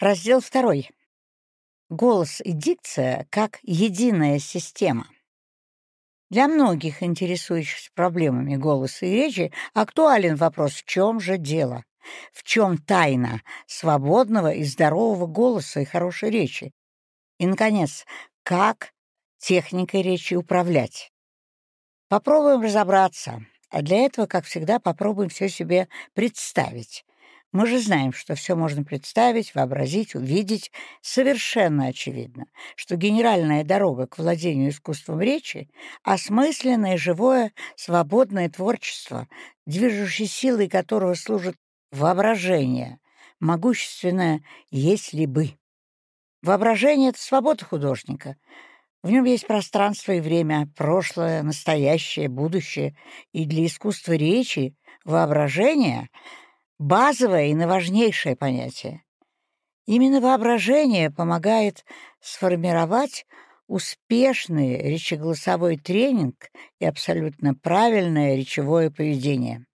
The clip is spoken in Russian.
Раздел второй. Голос и дикция как единая система. Для многих интересующихся проблемами голоса и речи актуален вопрос, в чем же дело, в чем тайна свободного и здорового голоса и хорошей речи. И, наконец, как техникой речи управлять. Попробуем разобраться, а для этого, как всегда, попробуем все себе представить. Мы же знаем, что все можно представить, вообразить, увидеть. Совершенно очевидно, что генеральная дорога к владению искусством речи — осмысленное, живое, свободное творчество, движущей силой которого служит воображение, могущественное «если бы». Воображение — это свобода художника. В нем есть пространство и время, прошлое, настоящее, будущее. И для искусства речи воображение — базовое и наважнейшее понятие. Именно воображение помогает сформировать успешный речеголосовой тренинг и абсолютно правильное речевое поведение.